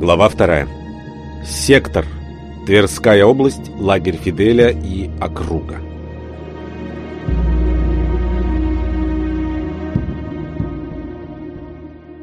Глава вторая. Сектор. Тверская область, лагерь Фиделя и округа.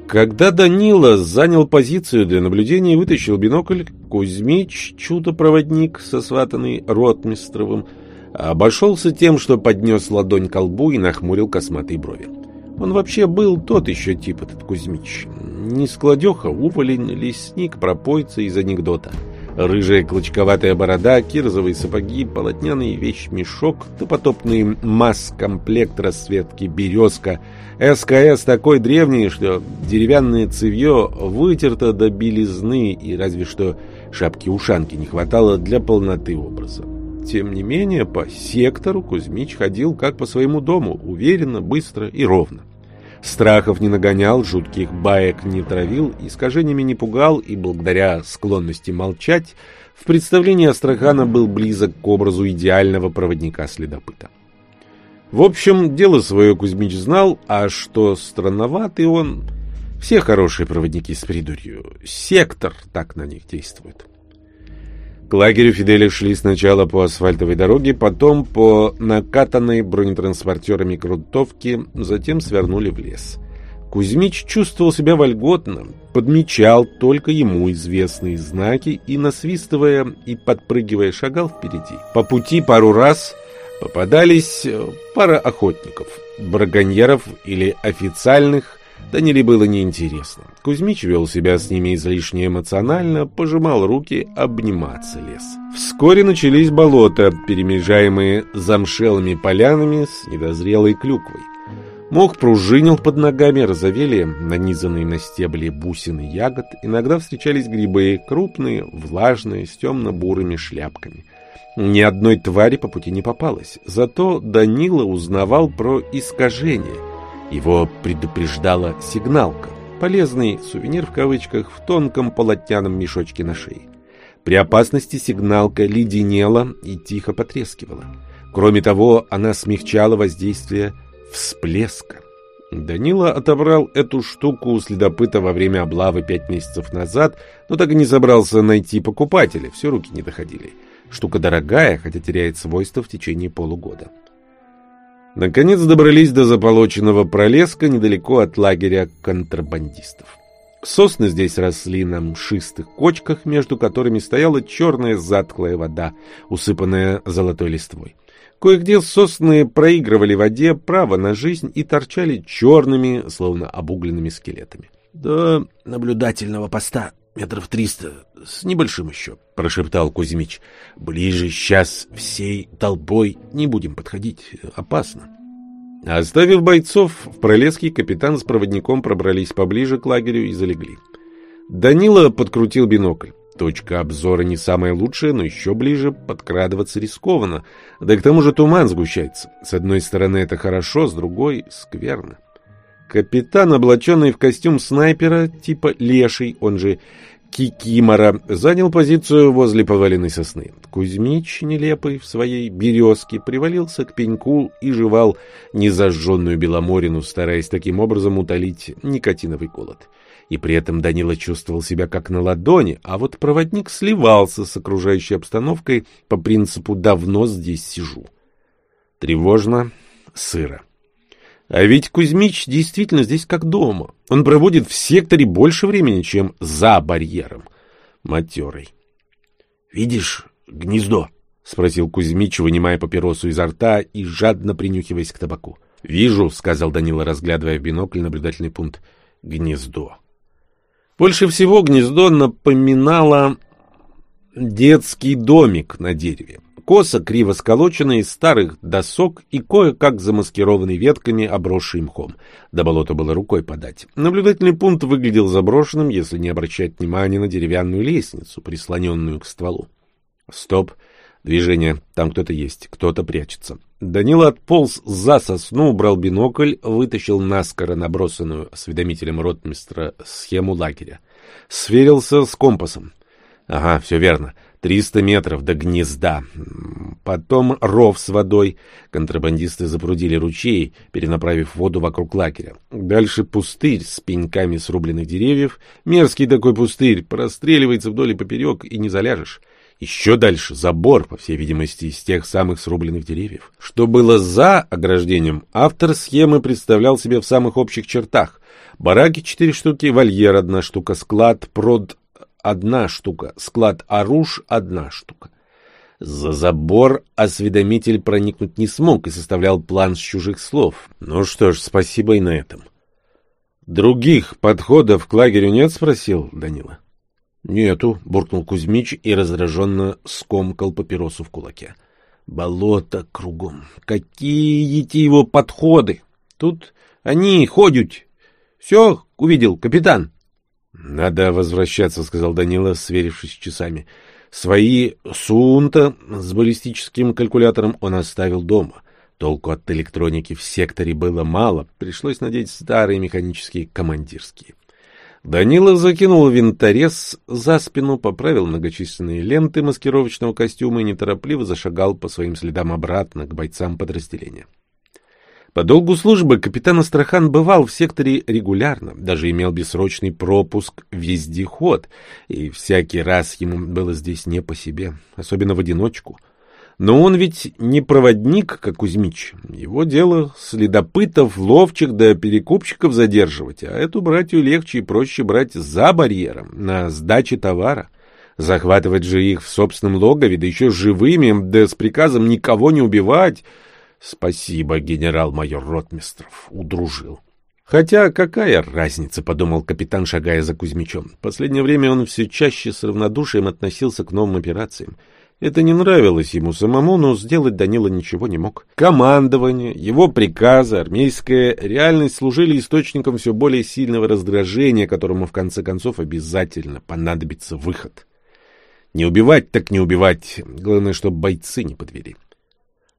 Когда Данила занял позицию для наблюдения и вытащил бинокль, Кузьмич, чудо-проводник, сосватанный Ротмистровым, обошелся тем, что поднес ладонь к колбу и нахмурил косматые брови. Он вообще был тот еще тип, этот Кузьмич. Не складеха, уволень, лесник, пропойца из анекдота. Рыжая клочковатая борода, кирзовые сапоги, полотняный вещмешок, допотопный масс-комплект расцветки «Березка». СКС такой древний, что деревянное цевье вытерто до белизны, и разве что шапки-ушанки не хватало для полноты образа. Тем не менее, по сектору Кузьмич ходил как по своему дому, уверенно, быстро и ровно. Страхов не нагонял, жутких баек не травил, искажениями не пугал, и благодаря склонности молчать, в представлении Астрахана был близок к образу идеального проводника-следопыта. В общем, дело свое Кузьмич знал, а что странноватый он... Все хорошие проводники с придурью. Сектор так на них действует. К лагерю Фиделя шли сначала по асфальтовой дороге, потом по накатанной бронетранспортерами грунтовке, затем свернули в лес. Кузьмич чувствовал себя вольготно, подмечал только ему известные знаки и, насвистывая и подпрыгивая, шагал впереди. По пути пару раз попадались пара охотников, браконьеров или официальных Даниле было неинтересно. Кузьмич вел себя с ними излишне эмоционально, пожимал руки, обниматься лес. Вскоре начались болота, перемежаемые замшелыми полянами с недозрелой клюквой. Мох пружинил под ногами, розовели нанизанные на стебли бусины ягод, иногда встречались грибы, крупные, влажные, с темно-бурыми шляпками. Ни одной твари по пути не попалось, зато Данила узнавал про искажения — его предупреждала сигналка, полезный сувенир в кавычках в тонком полотняном мешочке на шее. При опасности сигналка леденела и тихо потрескивала. Кроме того, она смягчала воздействие всплеска. Данила отобрал эту штуку у следопыта во время облавы пять месяцев назад, но так и не собрался найти покупателя, все руки не доходили. Штука дорогая, хотя теряет свойства в течение полугода. Наконец добрались до заполоченного пролеска недалеко от лагеря контрабандистов. Сосны здесь росли на мшистых кочках, между которыми стояла черная затклая вода, усыпанная золотой листвой. Кое-где сосны проигрывали воде право на жизнь и торчали черными, словно обугленными скелетами. До наблюдательного поста метров триста, с небольшим еще, — прошептал Кузьмич. — Ближе сейчас всей толпой не будем подходить, опасно. Оставив бойцов, в пролеске капитан с проводником пробрались поближе к лагерю и залегли. Данила подкрутил бинокль. Точка обзора не самая лучшая, но еще ближе подкрадываться рискованно. Да к тому же туман сгущается. С одной стороны это хорошо, с другой — скверно. Капитан, облаченный в костюм снайпера, типа леший, он же Кикимора, занял позицию возле поваленной сосны. Кузьмич, нелепый в своей березке, привалился к пеньку и жевал незажженную беломорину, стараясь таким образом утолить никотиновый голод. И при этом Данила чувствовал себя как на ладони, а вот проводник сливался с окружающей обстановкой по принципу «давно здесь сижу». Тревожно, сыро. А ведь Кузьмич действительно здесь как дома. Он проводит в секторе больше времени, чем за барьером. Матерый. — Видишь гнездо? — спросил Кузьмич, вынимая папиросу изо рта и жадно принюхиваясь к табаку. — Вижу, — сказал Данила, разглядывая в бинокль наблюдательный пункт. — Гнездо. Больше всего гнездо напоминало детский домик на дереве косо криво сколоченный из старых досок и кое-как замаскированный ветками, обросший мхом. До болота было рукой подать. Наблюдательный пункт выглядел заброшенным, если не обращать внимания на деревянную лестницу, прислоненную к стволу. Стоп. Движение. Там кто-то есть. Кто-то прячется. Данила отполз за сосну, убрал бинокль, вытащил наскоро набросанную осведомителем ротмистра схему лагеря. Сверился с компасом. Ага, все верно. Триста метров до гнезда. Потом ров с водой. Контрабандисты запрудили ручей, перенаправив воду вокруг лагеря. Дальше пустырь с пеньками срубленных деревьев. Мерзкий такой пустырь, простреливается вдоль и поперек, и не заляжешь. Еще дальше забор, по всей видимости, из тех самых срубленных деревьев. Что было за ограждением, автор схемы представлял себе в самых общих чертах. Бараки четыре штуки, вольер одна штука, склад, прод одна штука, склад оруж одна штука. За забор осведомитель проникнуть не смог и составлял план с чужих слов. Ну что ж, спасибо и на этом. «Других подходов к лагерю нет?» — спросил Данила. «Нету», — буркнул Кузьмич и раздраженно скомкал папиросу в кулаке. «Болото кругом. Какие эти его подходы? Тут они ходят. Все увидел, капитан?» «Надо возвращаться», — сказал Данила, сверившись часами. Свои Сунта с баллистическим калькулятором он оставил дома. Толку от электроники в секторе было мало, пришлось надеть старые механические командирские. Данила закинул винторез за спину, поправил многочисленные ленты маскировочного костюма и неторопливо зашагал по своим следам обратно к бойцам подразделения. По долгу службы капитан Астрахан бывал в секторе регулярно, даже имел бессрочный пропуск вездеход, и всякий раз ему было здесь не по себе, особенно в одиночку. Но он ведь не проводник, как Кузьмич. Его дело следопытов, ловчих да перекупщиков задерживать, а эту братью легче и проще брать за барьером, на сдаче товара. Захватывать же их в собственном логове, да еще живыми, да с приказом никого не убивать — Спасибо, генерал-майор Ротмистров, удружил. Хотя какая разница, подумал капитан, шагая за Кузьмичом. В последнее время он все чаще с равнодушием относился к новым операциям. Это не нравилось ему самому, но сделать Данила ничего не мог. Командование, его приказы, армейская реальность служили источником все более сильного раздражения, которому в конце концов обязательно понадобится выход. Не убивать так не убивать, главное, чтобы бойцы не подвели.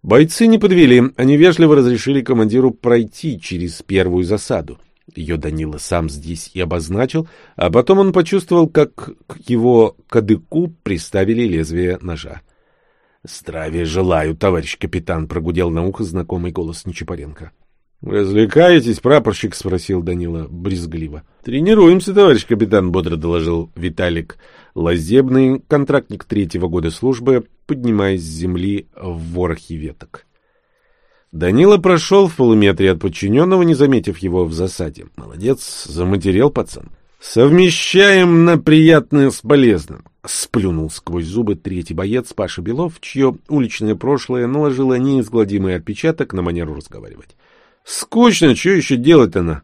Бойцы не подвели, они вежливо разрешили командиру пройти через первую засаду. Ее Данила сам здесь и обозначил, а потом он почувствовал, как к его кадыку приставили лезвие ножа. — Здравия желаю, товарищ капитан, — прогудел на ухо знакомый голос Нечапаренко. — Развлекаетесь, прапорщик? — спросил Данила брезгливо. — Тренируемся, товарищ капитан, — бодро доложил Виталик Лазебный, контрактник третьего года службы, поднимаясь с земли в ворохе веток. Данила прошел в полуметре от подчиненного, не заметив его в засаде. Молодец, заматерел пацан. «Совмещаем на приятное с полезным», — сплюнул сквозь зубы третий боец Паша Белов, чье уличное прошлое наложило неизгладимый отпечаток на манеру разговаривать. «Скучно, что еще делать-то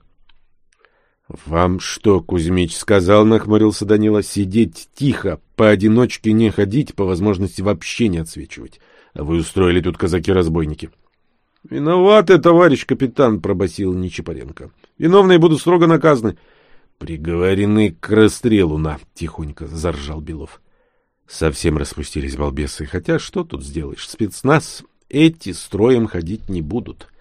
— Вам что, Кузьмич сказал, — нахмурился Данила, — сидеть тихо, поодиночке не ходить, по возможности вообще не отсвечивать. А вы устроили тут казаки-разбойники. — Виноваты, товарищ капитан, — пробасил Нечипаренко. — Виновные будут строго наказаны. — Приговорены к расстрелу на, — тихонько заржал Белов. Совсем распустились балбесы, хотя что тут сделаешь, спецназ эти строем ходить не будут. —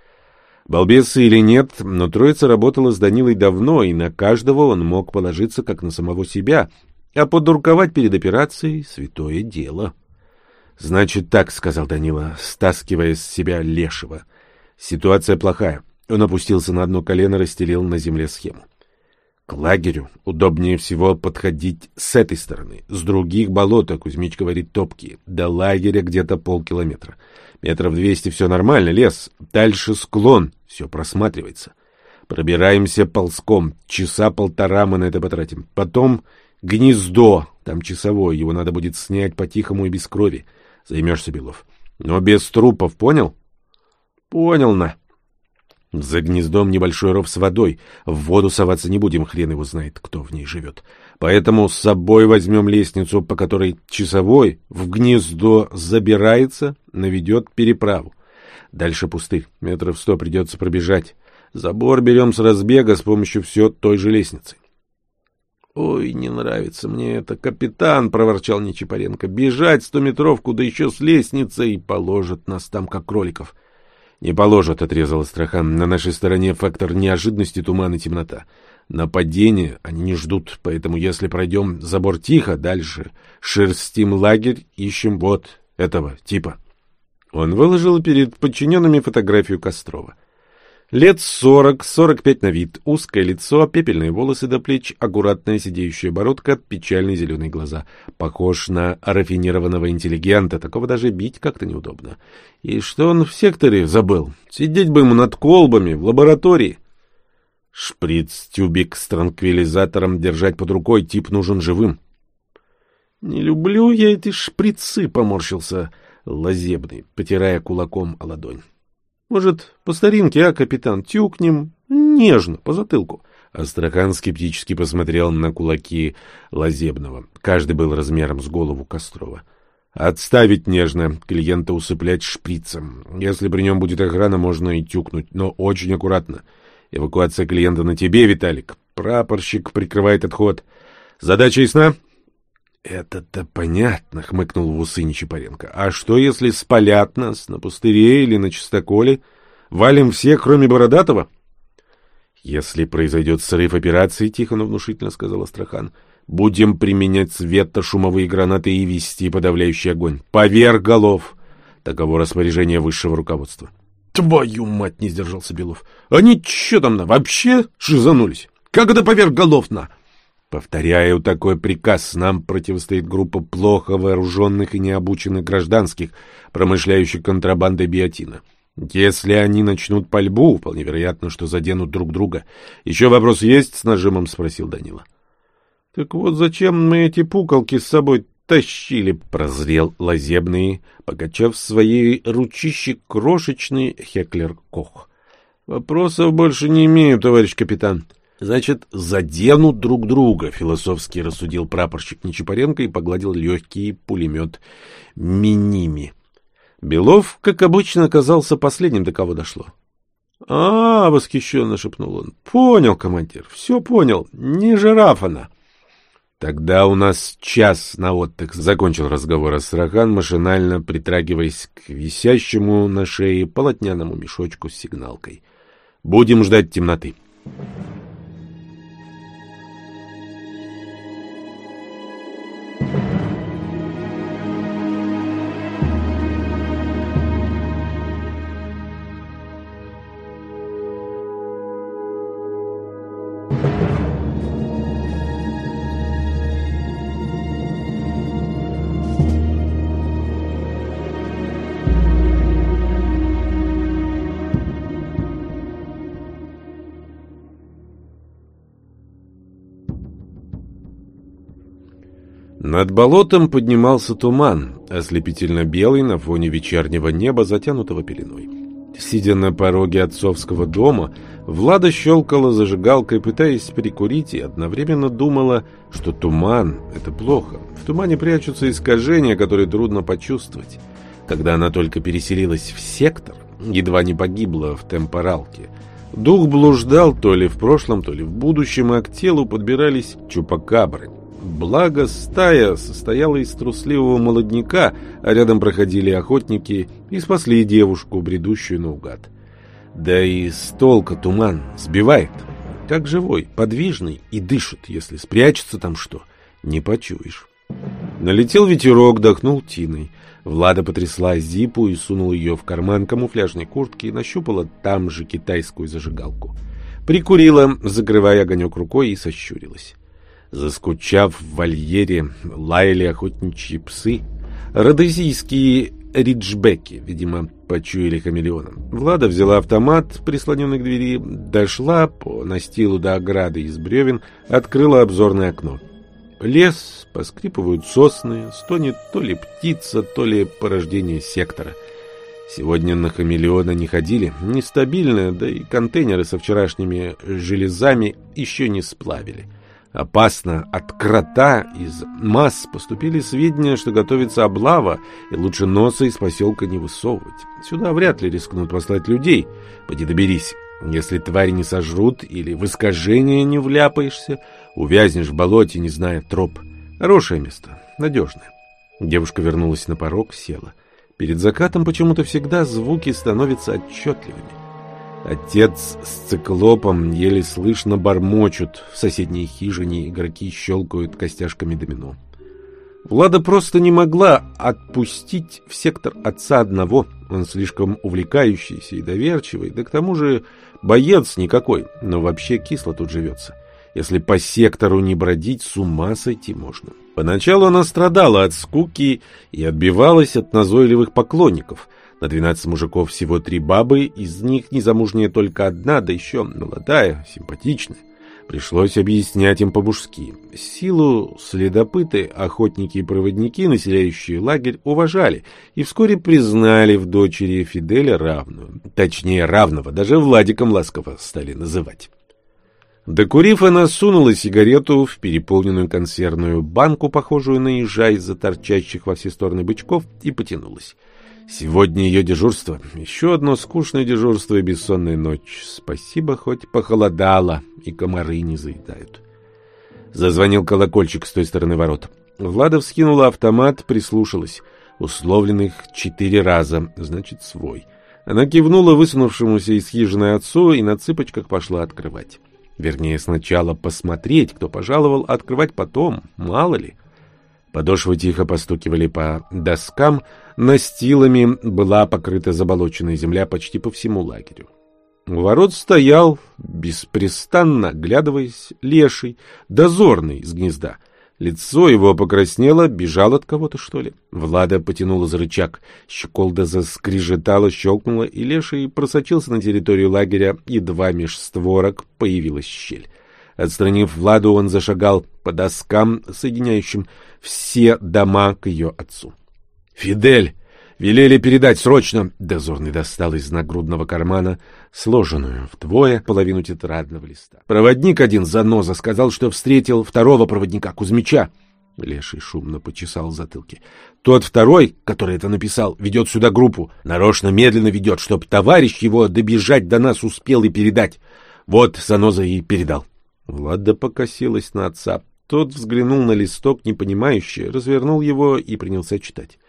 Балбесы или нет, но троица работала с Данилой давно, и на каждого он мог положиться как на самого себя, а подурковать перед операцией — святое дело. — Значит так, — сказал Данила, стаскивая с себя лешего. — Ситуация плохая. Он опустился на одно колено, расстелил на земле схему. К лагерю удобнее всего подходить с этой стороны. С других болот, а Кузьмич говорит, топкие. До лагеря где-то полкилометра. Метров двести все нормально, лес. Дальше склон, все просматривается. Пробираемся ползком. Часа полтора мы на это потратим. Потом гнездо. Там часовой, его надо будет снять по-тихому и без крови. Займешься, Белов. Но без трупов, понял? Понял, на. За гнездом небольшой ров с водой. В воду соваться не будем, хрен его знает, кто в ней живет. Поэтому с собой возьмем лестницу, по которой часовой в гнездо забирается, наведет переправу. Дальше пустырь, метров сто придется пробежать. Забор берем с разбега с помощью все той же лестницы. — Ой, не нравится мне это, капитан, — проворчал Нечипаренко. — Бежать стометровку, да еще с лестницей, положат нас там, как кроликов. — Не положат, — отрезал Астрахан. — На нашей стороне фактор неожиданности, туман и темнота. Нападения они не ждут, поэтому если пройдем забор тихо, дальше шерстим лагерь, ищем вот этого типа. Он выложил перед подчиненными фотографию Кострова. Лет сорок-сорок пять на вид, узкое лицо, пепельные волосы до плеч, аккуратная сидеющая бородка, печальные зеленые глаза. Похож на рафинированного интеллигента, такого даже бить как-то неудобно. И что он в секторе забыл? Сидеть бы ему над колбами в лаборатории. Шприц-тюбик с транквилизатором держать под рукой, тип нужен живым. — Не люблю я эти шприцы, — поморщился Лазебный, потирая кулаком о ладонь. Может, по старинке, а, капитан, тюкнем нежно, по затылку. Астрахан скептически посмотрел на кулаки Лазебного. Каждый был размером с голову Кострова. Отставить нежно, клиента усыплять шприцем. Если при нем будет охрана, можно и тюкнуть, но очень аккуратно. Эвакуация клиента на тебе, Виталик. Прапорщик прикрывает отход. Задача ясна? «Это-то понятно», — хмыкнул в усы Нечапаренко. «А что, если спалят нас на пустыре или на чистоколе? Валим все, кроме Бородатого?» «Если произойдет срыв операции», — тихо, но внушительно сказал Астрахан, — «будем применять светошумовые гранаты и вести подавляющий огонь. Поверх голов!» Таково распоряжение высшего руководства. «Твою мать!» — не сдержался Белов. «Они что там на? Вообще шизанулись? Как это поверх голов на?» Повторяю такой приказ, нам противостоит группа плохо вооруженных и необученных гражданских, промышляющих контрабандой биотина. Если они начнут пальбу, вполне вероятно, что заденут друг друга. Еще вопрос есть? — с нажимом спросил Данила. — Так вот зачем мы эти пукалки с собой тащили? — прозрел лазебный, покачав своей ручище крошечный Хеклер Кох. — Вопросов больше не имею, товарищ капитан. — Значит, заденут друг друга, философски рассудил прапорщик Нечапаренко и погладил легкий пулемет Миними. Белов, как обычно, оказался последним, до кого дошло. — А, — восхищенно шепнул он, — понял, командир, все понял, не жираф она. — Тогда у нас час на отдых, — закончил разговор Астрахан, машинально притрагиваясь к висящему на шее полотняному мешочку с сигналкой. — Будем ждать темноты. — Над болотом поднимался туман, ослепительно белый на фоне вечернего неба, затянутого пеленой. Сидя на пороге отцовского дома, Влада щелкала зажигалкой, пытаясь прикурить, и одновременно думала, что туман — это плохо. В тумане прячутся искажения, которые трудно почувствовать. Когда она только переселилась в сектор, едва не погибла в темпоралке. Дух блуждал то ли в прошлом, то ли в будущем, а к телу подбирались чупакабры — Благо, стая состояла из трусливого молодняка, а рядом проходили охотники и спасли девушку, бредущую наугад. Да и с толка туман сбивает. Как живой, подвижный и дышит, если спрячется там что, не почуешь. Налетел ветерок, дохнул тиной. Влада потрясла зипу и сунула ее в карман камуфляжной куртки и нащупала там же китайскую зажигалку. Прикурила, закрывая огонек рукой, и сощурилась. Заскучав в вольере, лаяли охотничьи псы. Родезийские риджбеки, видимо, почуяли хамелеона. Влада взяла автомат, прислоненный к двери, дошла по настилу до ограды из бревен, открыла обзорное окно. Лес, поскрипывают сосны, стонет то ли птица, то ли порождение сектора. Сегодня на хамелеона не ходили, нестабильно, да и контейнеры со вчерашними железами еще не сплавили. Опасно. От крота из масс поступили сведения, что готовится облава, и лучше носа из поселка не высовывать. Сюда вряд ли рискнут послать людей. Поди доберись. Если твари не сожрут или в искажение не вляпаешься, увязнешь в болоте, не зная троп. Хорошее место, надежное. Девушка вернулась на порог, села. Перед закатом почему-то всегда звуки становятся отчетливыми. Отец с циклопом еле слышно бормочут. В соседней хижине игроки щелкают костяшками домино. Влада просто не могла отпустить в сектор отца одного. Он слишком увлекающийся и доверчивый, да к тому же боец никакой, но вообще кисло тут живется. Если по сектору не бродить, с ума сойти можно. Поначалу она страдала от скуки и отбивалась от назойливых поклонников. На двенадцать мужиков всего три бабы, из них незамужняя только одна, да еще молодая, симпатичная. Пришлось объяснять им по-мужски. Силу следопыты, охотники и проводники, населяющие лагерь, уважали и вскоре признали в дочери Фиделя равную. Точнее, равного, даже Владиком ласково стали называть. Докурив, она сунула сигарету в переполненную консервную банку, похожую на ежа из-за торчащих во все стороны бычков, и потянулась. Сегодня ее дежурство. Еще одно скучное дежурство и бессонная ночь. Спасибо, хоть похолодало, и комары не заедают. Зазвонил колокольчик с той стороны ворот. Влада вскинула автомат, прислушалась. Условленных четыре раза, значит, свой. Она кивнула высунувшемуся из хижины отцу и на цыпочках пошла открывать. Вернее, сначала посмотреть, кто пожаловал, а открывать потом, мало ли. Подошвы тихо постукивали по доскам, настилами была покрыта заболоченная земля почти по всему лагерю. Ворот стоял, беспрестанно оглядываясь, леший, дозорный из гнезда — Лицо его покраснело, бежал от кого-то, что ли. Влада потянула за рычаг. Щеколда заскрежетала, щелкнула, и леший просочился на территорию лагеря, едва меж створок появилась щель. Отстранив Владу, он зашагал по доскам, соединяющим все дома к ее отцу. «Фидель!» Велели передать срочно. Дозорный достал из нагрудного кармана сложенную вдвое половину тетрадного листа. Проводник один заноза сказал, что встретил второго проводника Кузьмича. Леший шумно почесал затылки. Тот второй, который это написал, ведет сюда группу. Нарочно медленно ведет, чтоб товарищ его добежать до нас успел и передать. Вот заноза и передал. Влада покосилась на отца. Тот взглянул на листок, непонимающе, развернул его и принялся читать.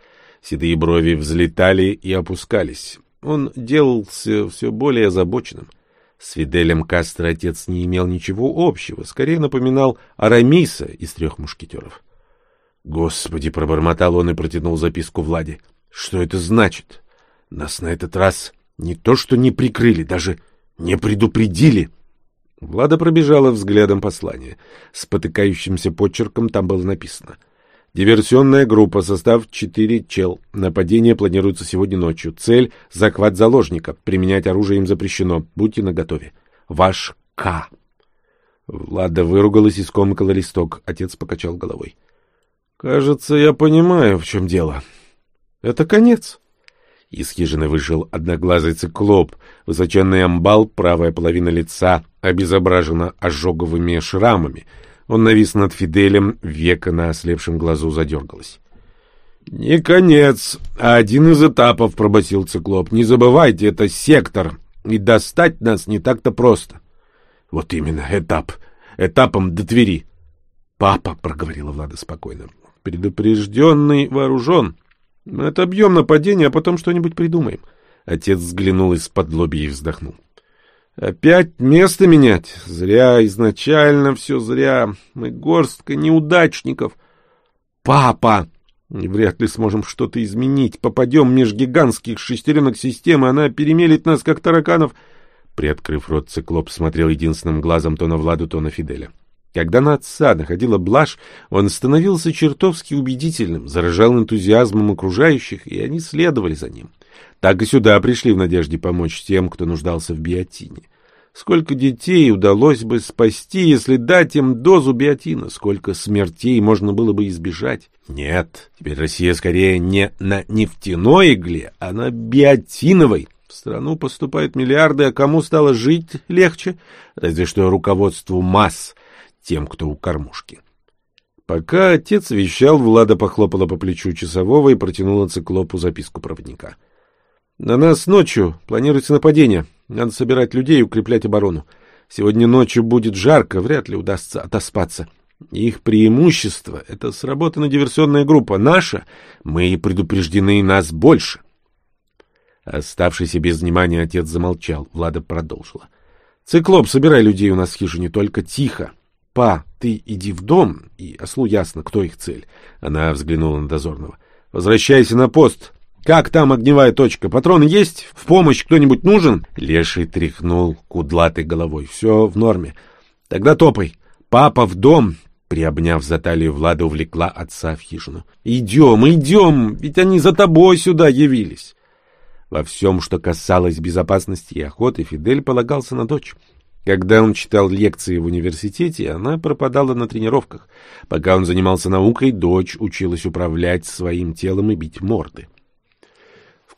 Седые брови взлетали и опускались. Он делался все более озабоченным. С Фиделем Кастро отец не имел ничего общего, скорее напоминал Арамиса из трех мушкетеров. «Господи!» — пробормотал он и протянул записку Владе. «Что это значит? Нас на этот раз не то что не прикрыли, даже не предупредили!» Влада пробежала взглядом послание. Спотыкающимся почерком там было написано — Диверсионная группа, состав 4 чел. Нападение планируется сегодня ночью. Цель — захват заложника. Применять оружие им запрещено. Будьте наготове. Ваш К. Влада выругалась и скомкала листок. Отец покачал головой. «Кажется, я понимаю, в чем дело. Это конец». Из хижины вышел одноглазый циклоп, высоченный амбал, правая половина лица обезображена ожоговыми шрамами — он навис над Фиделем, века на ослепшем глазу задергалось. — Не конец, а один из этапов, — пробасил циклоп. — Не забывайте, это сектор, и достать нас не так-то просто. — Вот именно, этап. Этапом до Твери. — Папа, — проговорила Влада спокойно, — предупрежденный вооружен. Отобьем нападение, а потом что-нибудь придумаем. Отец взглянул из-под лоби и вздохнул. Опять место менять? Зря, изначально все зря. Мы горстка неудачников. Папа! Вряд ли сможем что-то изменить. Попадем меж гигантских шестеренок системы, она перемелит нас, как тараканов. Приоткрыв рот, циклоп смотрел единственным глазом то на Владу, то на Фиделя. Когда на отца находила блажь, он становился чертовски убедительным, заражал энтузиазмом окружающих, и они следовали за ним. Так и сюда пришли в надежде помочь тем, кто нуждался в биотине. Сколько детей удалось бы спасти, если дать им дозу биотина? Сколько смертей можно было бы избежать? Нет, теперь Россия скорее не на нефтяной игле, а на биотиновой. В страну поступают миллиарды, а кому стало жить легче? Разве что руководству масс, тем, кто у кормушки. Пока отец вещал, Влада похлопала по плечу часового и протянула циклопу записку проводника — на нас ночью планируется нападение. Надо собирать людей и укреплять оборону. Сегодня ночью будет жарко, вряд ли удастся отоспаться. Их преимущество — это сработана диверсионная группа. Наша — мы предупреждены нас больше. Оставшийся без внимания отец замолчал. Влада продолжила. «Циклоп, собирай людей у нас в хижине, только тихо. Па, ты иди в дом, и ослу ясно, кто их цель». Она взглянула на дозорного. «Возвращайся на пост. Как там огневая точка? Патроны есть? В помощь кто-нибудь нужен?» Леший тряхнул кудлатой головой. «Все в норме. Тогда топай. Папа в дом, Приобняв за талию, Влада увлекла отца в хижину. «Идем, идем, ведь они за тобой сюда явились!» Во всем, что касалось безопасности и охоты, Фидель полагался на дочь. Когда он читал лекции в университете, она пропадала на тренировках. Пока он занимался наукой, дочь училась управлять своим телом и бить морды.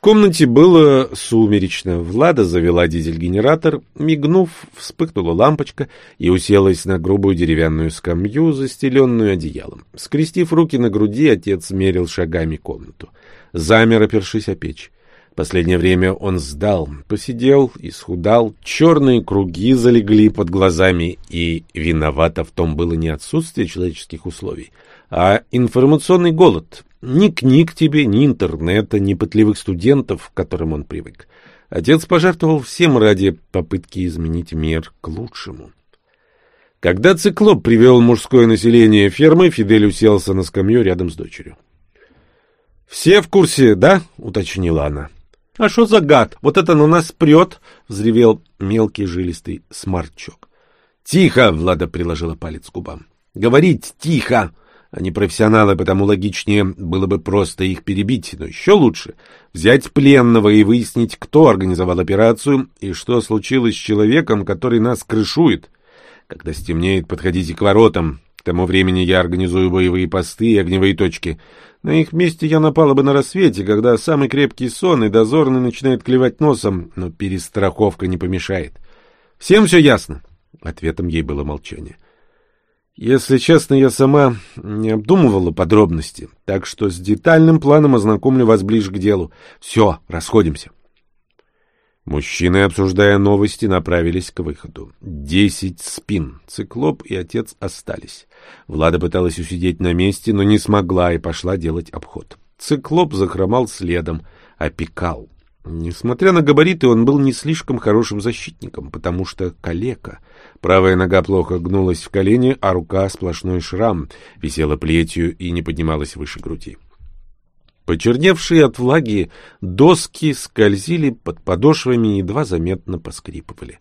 Комнате было сумеречно. Влада завела дизель-генератор. Мигнув, вспыхнула лампочка и уселась на грубую деревянную скамью, застеленную одеялом. Скрестив руки на груди, отец мерил шагами комнату. Замер, опершись о печь. Последнее время он сдал, посидел, исхудал, черные круги залегли под глазами, и виновато в том было не отсутствие человеческих условий, а информационный голод, ни книг тебе, ни интернета, ни пытливых студентов, к которым он привык. Отец пожертвовал всем ради попытки изменить мир к лучшему. Когда циклоп привел мужское население фермы, Фидель уселся на скамью рядом с дочерью. «Все в курсе, да?» — уточнила она. «А что за гад? Вот это на нас прет!» — взревел мелкий жилистый сморчок. «Тихо!» — Влада приложила палец к губам. «Говорить тихо!» Они профессионалы, потому логичнее было бы просто их перебить, но еще лучше взять пленного и выяснить, кто организовал операцию и что случилось с человеком, который нас крышует. Когда стемнеет, подходите к воротам. К тому времени я организую боевые посты и огневые точки. На их месте я напала бы на рассвете, когда самый крепкий сон и дозорный начинает клевать носом, но перестраховка не помешает. Всем все ясно? Ответом ей было молчание. Если честно, я сама не обдумывала подробности, так что с детальным планом ознакомлю вас ближе к делу. Все, расходимся. Мужчины, обсуждая новости, направились к выходу. Десять спин. Циклоп и отец остались. Влада пыталась усидеть на месте, но не смогла и пошла делать обход. Циклоп захромал следом, опекал. Несмотря на габариты, он был не слишком хорошим защитником, потому что калека. Правая нога плохо гнулась в колени, а рука сплошной шрам, висела плетью и не поднималась выше груди. Почерневшие от влаги доски скользили под подошвами и едва заметно поскрипывали.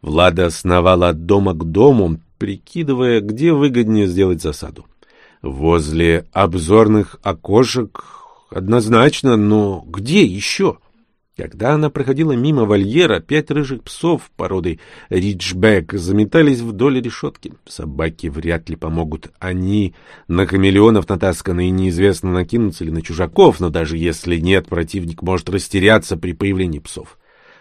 Влада сновала от дома к дому, прикидывая, где выгоднее сделать засаду. Возле обзорных окошек однозначно, но где еще? — когда она проходила мимо вольера, пять рыжих псов породы риджбек заметались вдоль решетки. Собаки вряд ли помогут. Они на хамелеонов натасканы и неизвестно, накинутся ли на чужаков, но даже если нет, противник может растеряться при появлении псов.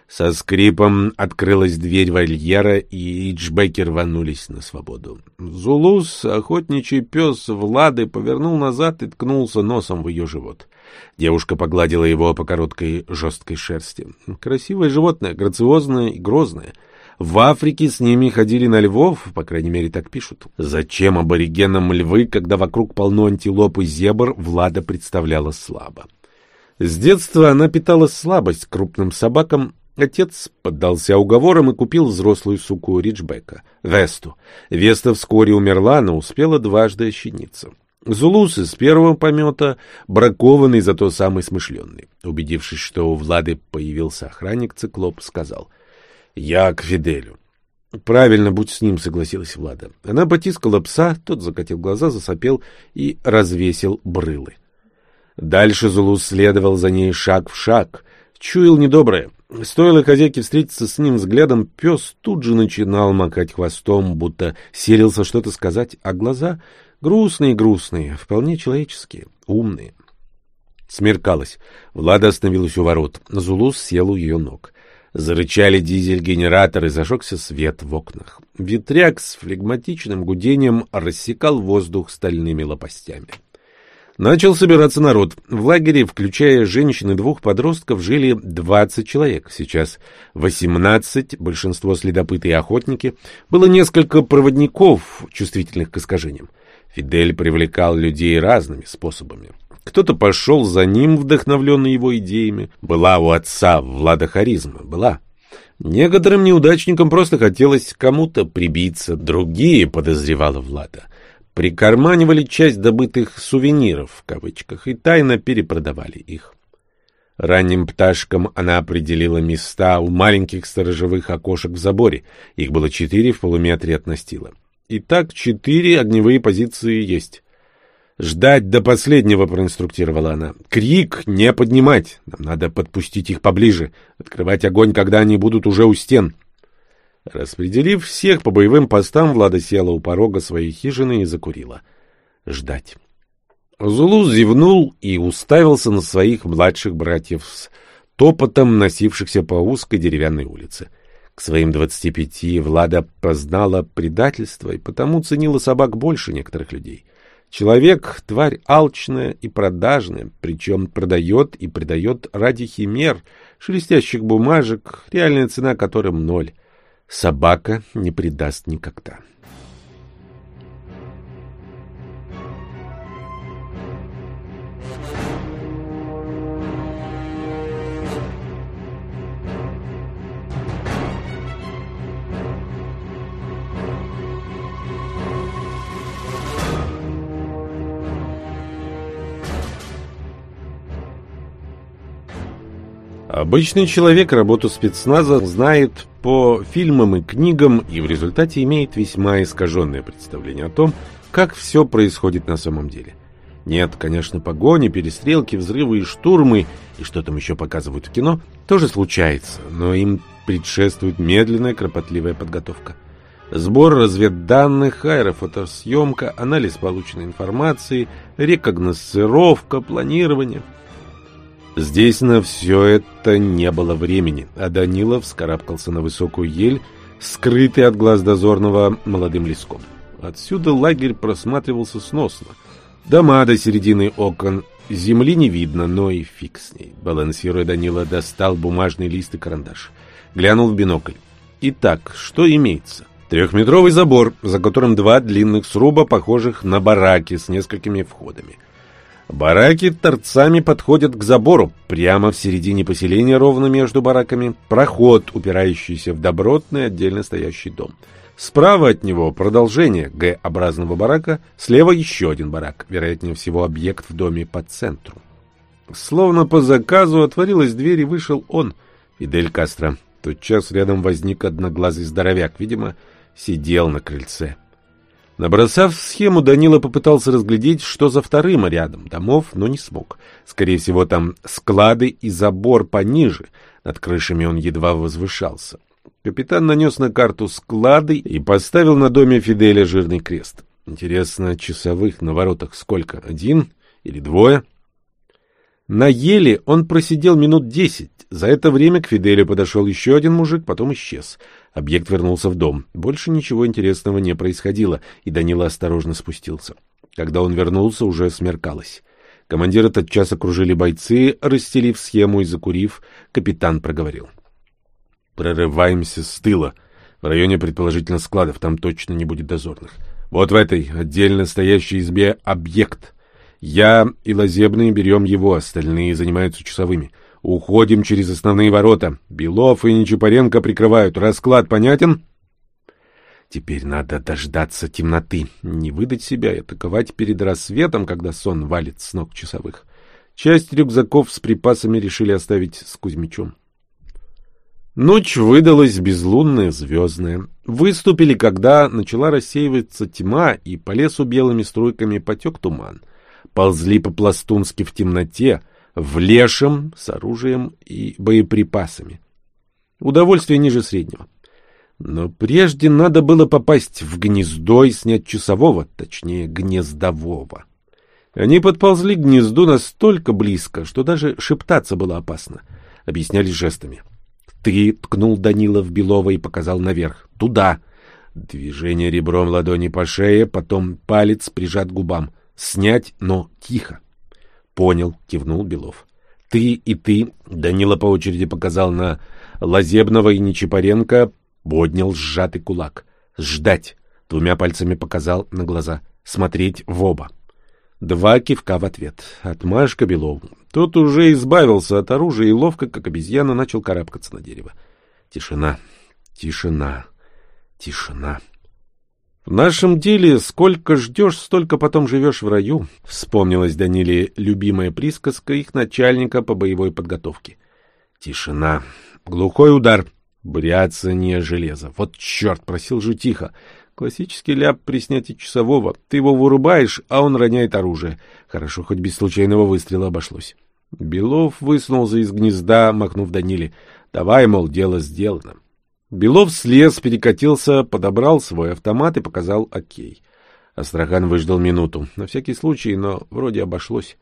Со скрипом открылась дверь вольера, и риджбеки рванулись на свободу. Зулус, охотничий пес Влады, повернул назад и ткнулся носом в ее живот. Девушка погладила его по короткой жесткой шерсти. Красивое животное, грациозное и грозное. В Африке с ними ходили на львов, по крайней мере, так пишут. Зачем аборигенам львы, когда вокруг полно антилоп и зебр, Влада представляла слабо. С детства она питала слабость крупным собакам. Отец поддался уговорам и купил взрослую суку Риджбека, Весту. Веста вскоре умерла, но успела дважды ощениться. Зулус из первого помета, бракованный, зато самый смышленный. Убедившись, что у Влады появился охранник, циклоп сказал «Я к Фиделю». «Правильно, будь с ним», — согласилась Влада. Она потискала пса, тот закатил глаза, засопел и развесил брылы. Дальше Зулус следовал за ней шаг в шаг. Чуял недоброе. Стоило хозяйке встретиться с ним взглядом, пес тут же начинал макать хвостом, будто селился что-то сказать, а глаза Грустные-грустные, вполне человеческие, умные. Смеркалось. Влада остановилась у ворот. Зулус сел у ее ног. Зарычали дизель-генераторы, зажегся свет в окнах. Ветряк с флегматичным гудением рассекал воздух стальными лопастями. Начал собираться народ. В лагере, включая женщин и двух подростков, жили 20 человек. Сейчас 18, большинство следопыты и охотники. Было несколько проводников, чувствительных к искажениям. Фидель привлекал людей разными способами. Кто-то пошел за ним, вдохновленный его идеями. Была у отца Влада харизма, была. Некоторым неудачникам просто хотелось кому-то прибиться, другие, подозревала Влада, прикарманивали часть добытых «сувениров» в кавычках и тайно перепродавали их. Ранним пташкам она определила места у маленьких сторожевых окошек в заборе. Их было четыре в полуметре от настила. Итак, четыре огневые позиции есть. «Ждать до последнего», — проинструктировала она. «Крик не поднимать. Нам надо подпустить их поближе. Открывать огонь, когда они будут уже у стен». Распределив всех по боевым постам, Влада села у порога своей хижины и закурила. Ждать. Зулу зевнул и уставился на своих младших братьев с топотом, носившихся по узкой деревянной улице. К своим двадцати пяти Влада познала предательство и потому ценила собак больше некоторых людей. Человек — тварь алчная и продажная, причем продает и предает ради химер, шелестящих бумажек, реальная цена которым ноль. Собака не предаст никогда. Обычный человек работу спецназа знает по фильмам и книгам и в результате имеет весьма искаженное представление о том, как все происходит на самом деле. Нет, конечно, погони, перестрелки, взрывы и штурмы, и что там еще показывают в кино, тоже случается, но им предшествует медленная, кропотливая подготовка. Сбор разведданных, аэрофотосъемка, анализ полученной информации, рекогносцировка, планирование – Здесь на все это не было времени, а Данилов вскарабкался на высокую ель, скрытый от глаз дозорного молодым леском. Отсюда лагерь просматривался сносно. Дома до середины окон, земли не видно, но и фиг с ней. Балансируя, Данила достал бумажный лист и карандаш. Глянул в бинокль. Итак, что имеется? Трехметровый забор, за которым два длинных сруба, похожих на бараки с несколькими входами. Бараки торцами подходят к забору. Прямо в середине поселения, ровно между бараками, проход, упирающийся в добротный отдельно стоящий дом. Справа от него продолжение Г-образного барака, слева еще один барак, вероятнее всего объект в доме по центру. Словно по заказу отворилась дверь и вышел он, Фидель Кастро. Тотчас рядом возник одноглазый здоровяк, видимо, сидел на крыльце. Набросав схему, Данила попытался разглядеть, что за вторым рядом домов, но не смог. Скорее всего, там склады и забор пониже. Над крышами он едва возвышался. Капитан нанес на карту склады и поставил на доме Фиделя жирный крест. Интересно, часовых на воротах сколько? Один или двое? На еле он просидел минут десять. За это время к Фиделю подошел еще один мужик, потом исчез. Объект вернулся в дом. Больше ничего интересного не происходило, и Данила осторожно спустился. Когда он вернулся, уже смеркалось. Командира тотчас окружили бойцы, расстелив схему и закурив, капитан проговорил. «Прорываемся с тыла. В районе, предположительно, складов. Там точно не будет дозорных. Вот в этой отдельно стоящей избе объект. Я и Лазебный берем его, остальные занимаются часовыми. Уходим через основные ворота. Белов и Нечапаренко прикрывают. Расклад понятен? Теперь надо дождаться темноты, не выдать себя и атаковать перед рассветом, когда сон валит с ног часовых. Часть рюкзаков с припасами решили оставить с Кузьмичом. Ночь выдалась безлунная, звездная. Выступили, когда начала рассеиваться тьма, и по лесу белыми струйками потек туман. Ползли по-пластунски в темноте, в лешем с оружием и боеприпасами. Удовольствие ниже среднего. Но прежде надо было попасть в гнездо и снять часового, точнее, гнездового. Они подползли к гнезду настолько близко, что даже шептаться было опасно. Объяснялись жестами. «Ты!» — ткнул Данила в Белова и показал наверх. «Туда!» Движение ребром ладони по шее, потом палец прижат губам. «Снять, но тихо!» Понял, кивнул Белов. Ты и ты, Данила по очереди показал на Лазебного и Нечипаренко, поднял сжатый кулак. Ждать. Двумя пальцами показал на глаза. Смотреть в оба. Два кивка в ответ. Отмашка Белову. Тот уже избавился от оружия и ловко, как обезьяна, начал карабкаться на дерево. Тишина, тишина, тишина. В нашем деле сколько ждешь, столько потом живешь в раю, вспомнилась Даниле любимая присказка их начальника по боевой подготовке. Тишина. Глухой удар. Бряцание железа. Вот черт, просил же тихо. Классический ляп при снятии часового. Ты его вырубаешь, а он роняет оружие. Хорошо, хоть без случайного выстрела обошлось. Белов высунулся из гнезда, махнув Даниле. Давай, мол, дело сделано. Белов слез, перекатился, подобрал свой автомат и показал «Окей». Астрахан выждал минуту. На всякий случай, но вроде обошлось.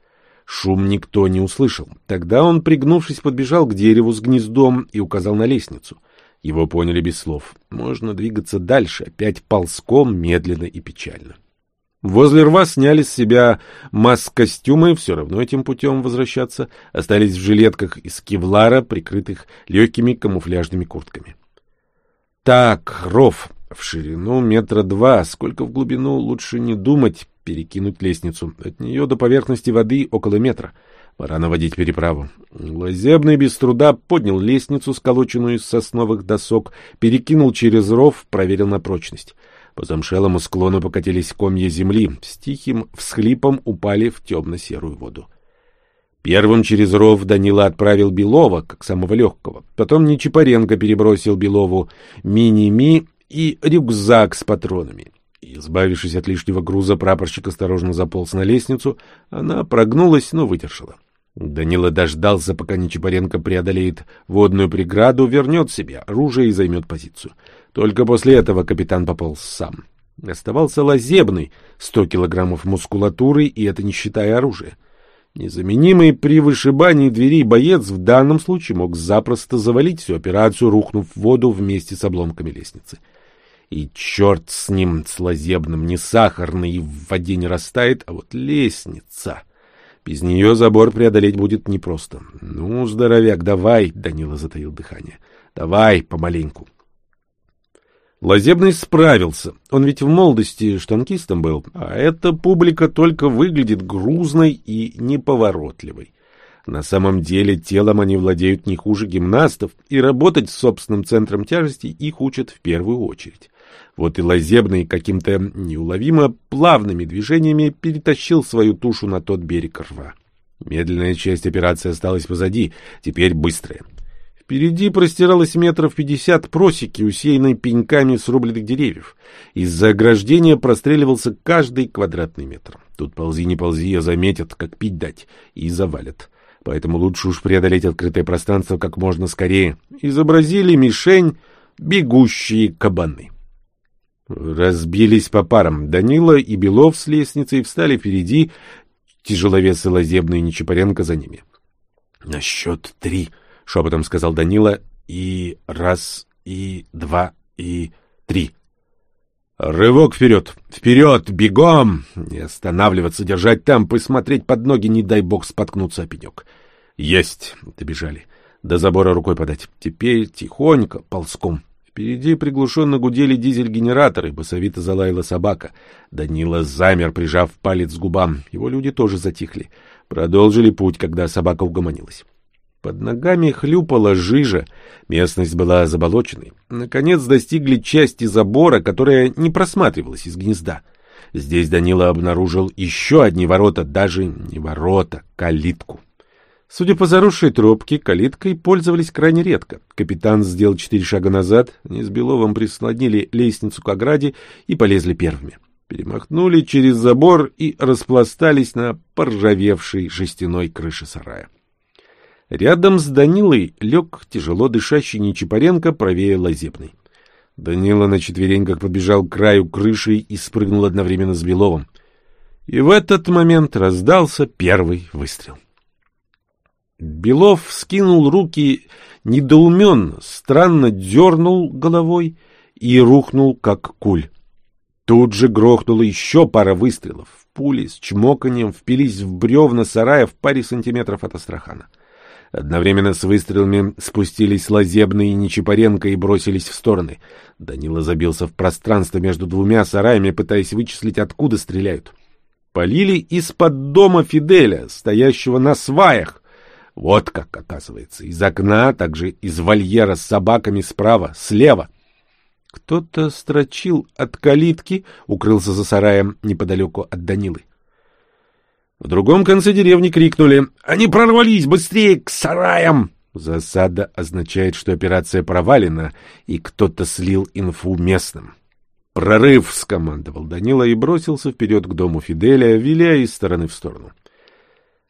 Шум никто не услышал. Тогда он, пригнувшись, подбежал к дереву с гнездом и указал на лестницу. Его поняли без слов. Можно двигаться дальше, опять ползком, медленно и печально. Возле рва сняли с себя маск-костюмы, все равно этим путем возвращаться, остались в жилетках из кевлара, прикрытых легкими камуфляжными куртками. Так, ров в ширину метра два, сколько в глубину, лучше не думать, перекинуть лестницу. От нее до поверхности воды около метра. Пора наводить переправу. Лазебный без труда поднял лестницу, сколоченную из сосновых досок, перекинул через ров, проверил на прочность. По замшелому склону покатились комья земли, с тихим всхлипом упали в темно-серую воду. Первым через ров Данила отправил Белова, как самого легкого. Потом Нечипаренко перебросил Белову мини-ми и рюкзак с патронами. Избавившись от лишнего груза, прапорщик осторожно заполз на лестницу. Она прогнулась, но выдержала. Данила дождался, пока Нечипаренко преодолеет водную преграду, вернет себе оружие и займет позицию. Только после этого капитан пополз сам. Оставался лазебный, сто килограммов мускулатуры, и это не считая оружия. Незаменимый при вышибании дверей боец в данном случае мог запросто завалить всю операцию, рухнув в воду вместе с обломками лестницы. И черт с ним, с лазебным, не сахарный и в воде не растает, а вот лестница... Без нее забор преодолеть будет непросто. — Ну, здоровяк, давай, — Данила затаил дыхание. — Давай, помаленьку. Лазебный справился. Он ведь в молодости штанкистом был, а эта публика только выглядит грузной и неповоротливой. На самом деле телом они владеют не хуже гимнастов, и работать с собственным центром тяжести их учат в первую очередь. Вот и Лазебный каким-то неуловимо плавными движениями перетащил свою тушу на тот берег рва. Медленная часть операции осталась позади, теперь быстрая. Впереди простиралось метров пятьдесят просеки, усеянной пеньками срубленных деревьев. Из-за ограждения простреливался каждый квадратный метр. Тут ползи не ползи, а заметят, как пить дать, и завалят. Поэтому лучше уж преодолеть открытое пространство как можно скорее. Изобразили мишень бегущие кабаны. Разбились по парам. Данила и Белов с лестницей встали впереди, тяжеловесы Лазебный и Нечапаренко за ними. — На счет три, — шепотом сказал Данила, — и раз, и два, и три. Рывок вперед! Вперед! Бегом! Не останавливаться, держать темп и смотреть под ноги, не дай бог споткнуться о пенек. Есть! Добежали. До забора рукой подать. Теперь тихонько, ползком. Впереди приглушенно гудели дизель-генераторы, басовито залаяла собака. Данила замер, прижав палец к губам. Его люди тоже затихли. Продолжили путь, когда собака угомонилась. Под ногами хлюпала жижа, местность была заболоченной. Наконец достигли части забора, которая не просматривалась из гнезда. Здесь Данила обнаружил еще одни ворота, даже не ворота, калитку. Судя по заросшей тропке, калиткой пользовались крайне редко. Капитан сделал четыре шага назад, они с Беловым прислонили лестницу к ограде и полезли первыми. Перемахнули через забор и распластались на поржавевшей жестяной крыше сарая. Рядом с Данилой лег тяжело дышащий Нечипаренко правее Лазебной. Данила на четвереньках подбежал к краю крыши и спрыгнул одновременно с Беловым. И в этот момент раздался первый выстрел. Белов скинул руки недоуменно, странно дернул головой и рухнул, как куль. Тут же грохнула еще пара выстрелов. Пули с чмоканием впились в бревна сарая в паре сантиметров от Астрахана. Одновременно с выстрелами спустились Лазебный и Нечипаренко и бросились в стороны. Данила забился в пространство между двумя сараями, пытаясь вычислить, откуда стреляют. Полили из-под дома Фиделя, стоящего на сваях. Вот как, оказывается, из окна, также из вольера с собаками справа, слева. Кто-то строчил от калитки, укрылся за сараем неподалеку от Данилы. В другом конце деревни крикнули «Они прорвались! Быстрее к сараям!» Засада означает, что операция провалена, и кто-то слил инфу местным. «Прорыв!» — скомандовал Данила и бросился вперед к дому Фиделя, виляя из стороны в сторону.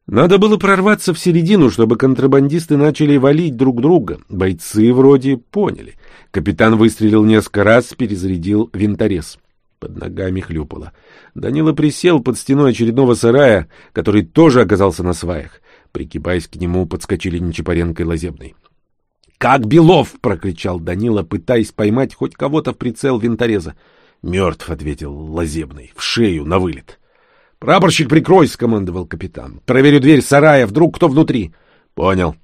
Надо было прорваться в середину, чтобы контрабандисты начали валить друг друга. Бойцы вроде поняли. Капитан выстрелил несколько раз, перезарядил винторез. Под ногами хлюпало. Данила присел под стеной очередного сарая, который тоже оказался на сваях. Прикипаясь к нему, подскочили Нечапаренко и Лазебный. «Как Белов!» — прокричал Данила, пытаясь поймать хоть кого-то в прицел винтореза. «Мертв», — ответил Лазебный, — «в шею, на вылет». «Прапорщик, прикрой!» — скомандовал капитан. «Проверю дверь сарая, вдруг кто внутри». «Понял».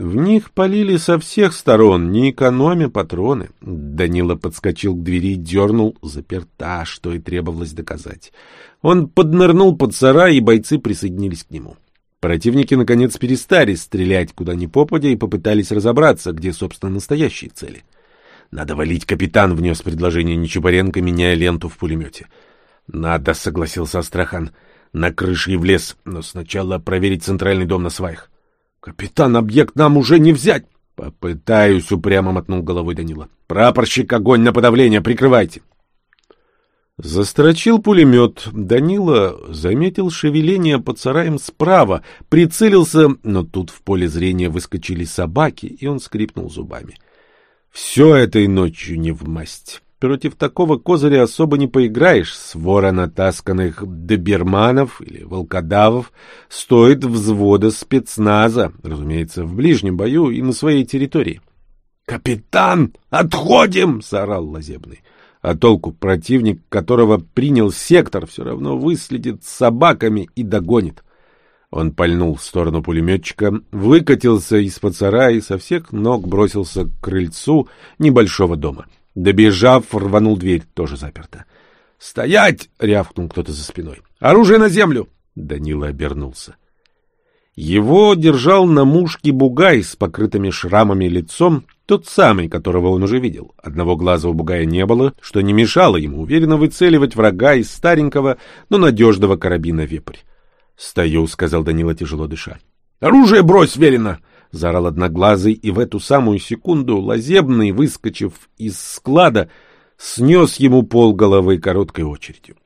В них полили со всех сторон, не экономя патроны. Данила подскочил к двери, дернул, заперта, что и требовалось доказать. Он поднырнул под сарай, и бойцы присоединились к нему. Противники, наконец, перестали стрелять куда ни попадя и попытались разобраться, где, собственно, настоящие цели. «Надо валить, капитан», — внес предложение Нечапаренко, меняя ленту в пулемете. «Надо», — согласился Астрахан. «На крыше и в лес, но сначала проверить центральный дом на сваях». «Капитан, объект нам уже не взять!» «Попытаюсь», — упрямо мотнул головой Данила. «Прапорщик, огонь на подавление, прикрывайте!» Застрочил пулемет. Данила заметил шевеление под сараем справа, прицелился, но тут в поле зрения выскочили собаки, и он скрипнул зубами. Все этой ночью не в масть. Против такого козыря особо не поиграешь. Свора натасканных доберманов или волкодавов стоит взвода спецназа, разумеется, в ближнем бою и на своей территории. «Капитан, отходим!» — заорал Лазебный. А толку противник, которого принял сектор, все равно выследит собаками и догонит. Он пальнул в сторону пулеметчика, выкатился из-под сарая и со всех ног бросился к крыльцу небольшого дома. Добежав, рванул дверь, тоже заперта. «Стоять!» — рявкнул кто-то за спиной. «Оружие на землю!» Данила обернулся. Его держал на мушке бугай с покрытыми шрамами лицом, тот самый, которого он уже видел. Одного глаза у бугая не было, что не мешало ему уверенно выцеливать врага из старенького, но надежного карабина «Вепрь». «Стою», — сказал Данила, тяжело дыша. «Оружие брось, велено!» — заорал Одноглазый, и в эту самую секунду Лазебный, выскочив из склада, снес ему пол головы короткой очередью.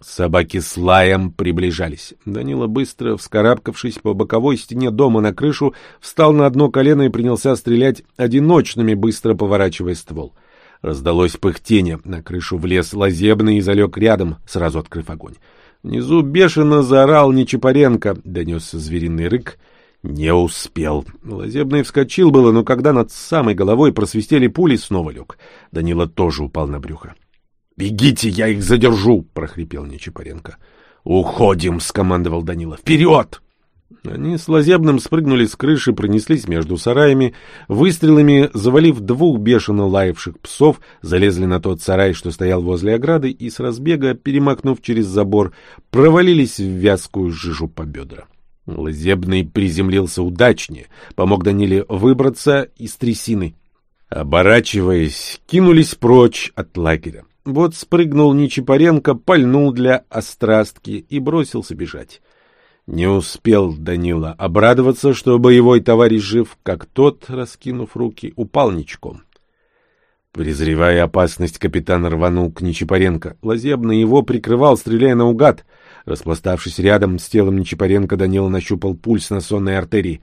Собаки с лаем приближались. Данила, быстро вскарабкавшись по боковой стене дома на крышу, встал на одно колено и принялся стрелять одиночными, быстро поворачивая ствол. Раздалось пыхтение. На крышу влез лазебный и залег рядом, сразу открыв огонь. Внизу бешено заорал Нечапаренко, донесся звериный рык. Не успел. Лазебный вскочил было, но когда над самой головой просвистели пули, снова лег. Данила тоже упал на брюхо. «Бегите, я их задержу!» — прохрипел Нечапаренко. «Уходим!» — скомандовал Данила. «Вперед!» Они с Лазебным спрыгнули с крыши, пронеслись между сараями, выстрелами завалив двух бешено лаявших псов, залезли на тот сарай, что стоял возле ограды, и с разбега, перемахнув через забор, провалились в вязкую жижу по бедра. Лазебный приземлился удачнее, помог Даниле выбраться из трясины. Оборачиваясь, кинулись прочь от лагеря. Вот спрыгнул Нечипаренко, пальнул для острастки и бросился бежать. Не успел Данила обрадоваться, что боевой товарищ жив, как тот, раскинув руки, упал ничком. Презревая опасность, капитан рванул к Нечипаренко. Лазебный его прикрывал, стреляя наугад. Распластавшись рядом с телом Нечипаренко, Данила нащупал пульс на сонной артерии.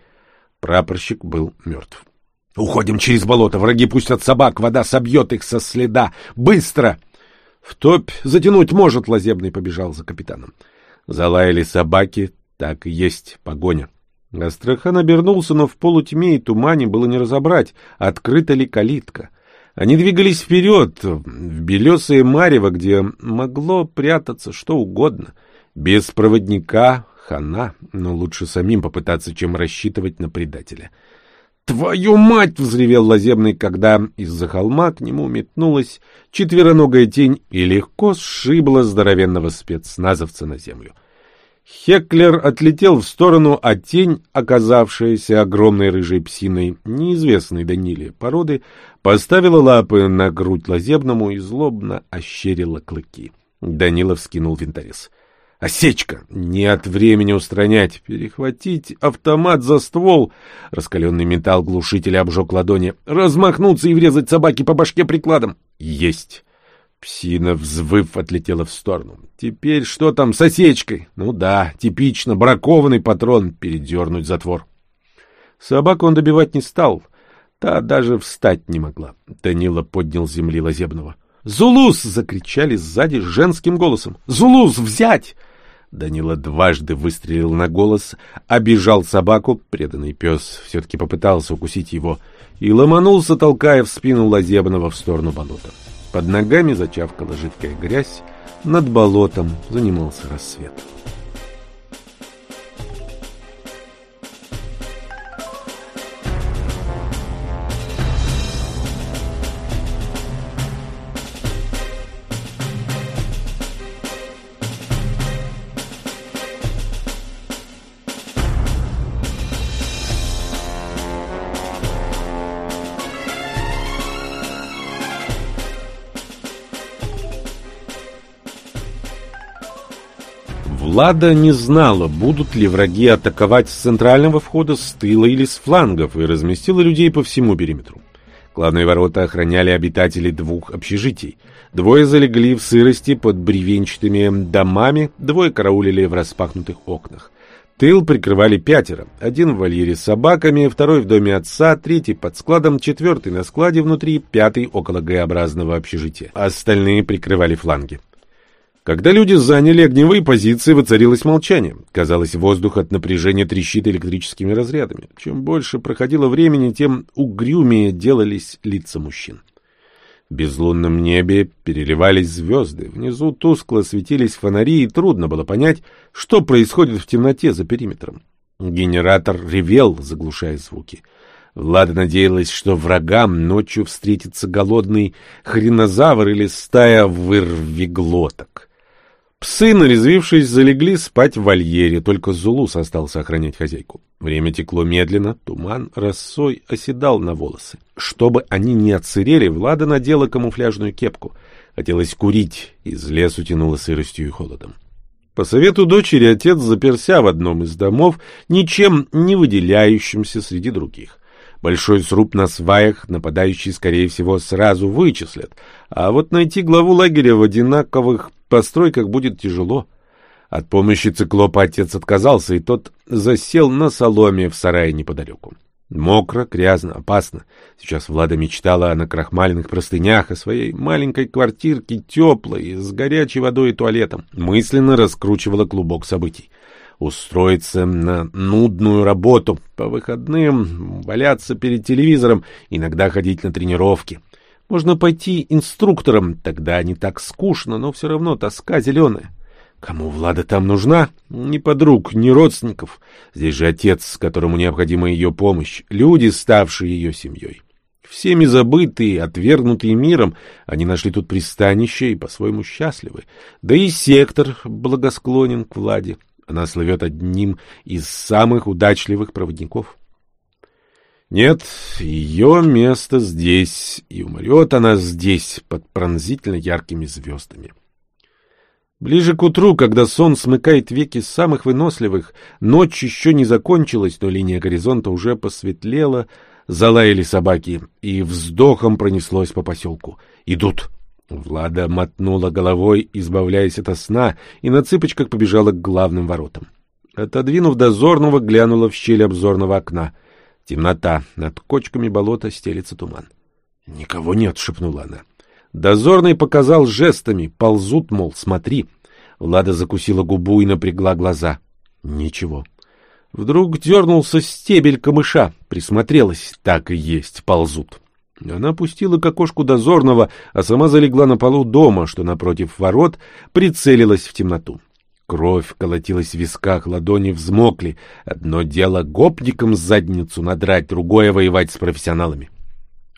Прапорщик был мертв. — Уходим через болото, враги пустят собак, вода собьет их со следа. Быстро! — В топь затянуть может, — Лазебный побежал за капитаном. Залаяли собаки, так и есть погоня. Астрахан обернулся, но в полутьме и тумане было не разобрать, открыта ли калитка. Они двигались вперед, в белесое марево, где могло прятаться что угодно. Без проводника — хана, но лучше самим попытаться, чем рассчитывать на предателя. «Твою мать!» — взревел Лазебный, когда из-за холма к нему метнулась четвероногая тень и легко сшибла здоровенного спецназовца на землю. Хеклер отлетел в сторону, а тень, оказавшаяся огромной рыжей псиной, неизвестной Даниле породы, поставила лапы на грудь Лазебному и злобно ощерила клыки. Данилов скинул винторез. Осечка! Нет времени устранять. Перехватить автомат за ствол. Раскаленный металл глушителя обжег ладони. Размахнуться и врезать собаке по башке прикладом. Есть. Псина, взвыв, отлетела в сторону. Теперь что там с осечкой? Ну да, типично, бракованный патрон, передернуть затвор. Собаку он добивать не стал. Та даже встать не могла. Данила поднял с земли Лазебного. «Зулус!» — закричали сзади женским голосом. «Зулус, взять!» Данила дважды выстрелил на голос, обижал собаку, преданный пес все-таки попытался укусить его, и ломанулся, толкая в спину Лазебного в сторону болота. Под ногами зачавкала жидкая грязь, над болотом занимался рассвет. Влада не знала, будут ли враги атаковать с центрального входа, с тыла или с флангов, и разместила людей по всему периметру. Главные ворота охраняли обитатели двух общежитий. Двое залегли в сырости под бревенчатыми домами, двое караулили в распахнутых окнах. Тыл прикрывали пятеро. Один в вольере с собаками, второй в доме отца, третий под складом, четвертый на складе внутри, пятый около Г-образного общежития. Остальные прикрывали фланги. Когда люди заняли огневые позиции, воцарилось молчание. Казалось, воздух от напряжения трещит электрическими разрядами. Чем больше проходило времени, тем угрюмее делались лица мужчин. В безлунном небе переливались звезды, внизу тускло светились фонари, и трудно было понять, что происходит в темноте за периметром. Генератор ревел, заглушая звуки. Влада надеялась, что врагам ночью встретится голодный хренозавр или стая вырвиглоток. Псы, нарезвившись, залегли спать в вольере, только Зулус остался охранять хозяйку. Время текло медленно, туман росой оседал на волосы. Чтобы они не отсырели, Влада надела камуфляжную кепку. Хотелось курить, из лесу тянуло сыростью и холодом. По совету дочери отец заперся в одном из домов, ничем не выделяющимся среди других. Большой сруб на сваях нападающие, скорее всего, сразу вычислят, а вот найти главу лагеря в одинаковых постройках будет тяжело. От помощи циклопа отец отказался, и тот засел на соломе в сарае неподалеку. Мокро, грязно, опасно. Сейчас Влада мечтала о накрахмаленных простынях, о своей маленькой квартирке, теплой, с горячей водой и туалетом. Мысленно раскручивала клубок событий. Устроиться на нудную работу, по выходным валяться перед телевизором, иногда ходить на тренировки — можно пойти инструктором, тогда не так скучно, но все равно тоска зеленая. Кому Влада там нужна? Ни подруг, ни родственников. Здесь же отец, которому необходима ее помощь, люди, ставшие ее семьей. Всеми забытые, отвергнутые миром, они нашли тут пристанище и по-своему счастливы. Да и сектор благосклонен к Владе. Она слывет одним из самых удачливых проводников. Нет, ее место здесь, и умрет она здесь, под пронзительно яркими звездами. Ближе к утру, когда сон смыкает веки самых выносливых, ночь еще не закончилась, но линия горизонта уже посветлела, залаяли собаки, и вздохом пронеслось по поселку. «Идут!» Влада мотнула головой, избавляясь от сна, и на цыпочках побежала к главным воротам. Отодвинув дозорного, глянула в щель обзорного окна — Темнота. Над кочками болота стелится туман. «Никого нет», — шепнула она. Дозорный показал жестами. Ползут, мол, смотри. Влада закусила губу и напрягла глаза. Ничего. Вдруг дернулся стебель камыша. Присмотрелась. Так и есть, ползут. Она пустила к окошку дозорного, а сама залегла на полу дома, что напротив ворот, прицелилась в темноту. Кровь колотилась в висках, ладони взмокли. Одно дело гопникам задницу надрать, другое — воевать с профессионалами.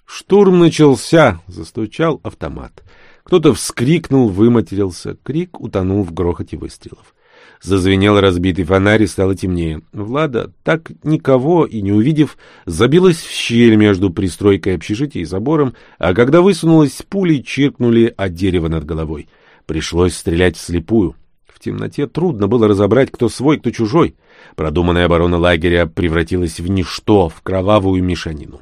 Штурм начался, застучал автомат. Кто-то вскрикнул, выматерился. Крик утонул в грохоте выстрелов. Зазвенел разбитый фонарь и стало темнее. Влада, так никого и не увидев, забилась в щель между пристройкой общежития и забором, а когда высунулась, пули чиркнули от дерева над головой. Пришлось стрелять вслепую. В темноте трудно было разобрать, кто свой, кто чужой. Продуманная оборона лагеря превратилась в ничто, в кровавую мешанину.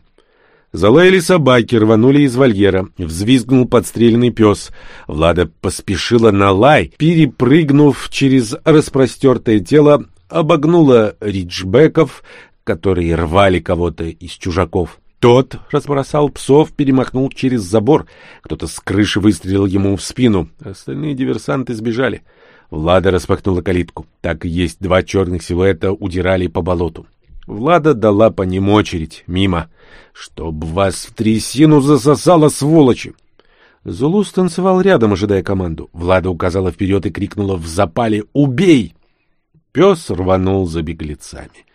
Залаяли собаки, рванули из вольера. Взвизгнул подстреленный пес. Влада поспешила на лай, перепрыгнув через распростертое тело, обогнула риджбеков, которые рвали кого-то из чужаков. Тот разбросал псов, перемахнул через забор. Кто-то с крыши выстрелил ему в спину. Остальные диверсанты сбежали. Влада распахнула калитку. Так и есть, два черных силуэта удирали по болоту. Влада дала по ним очередь, мимо. «Чтоб вас в трясину засосало, сволочи!» Зулу станцевал рядом, ожидая команду. Влада указала вперед и крикнула в запале «Убей!». Пес рванул за беглецами.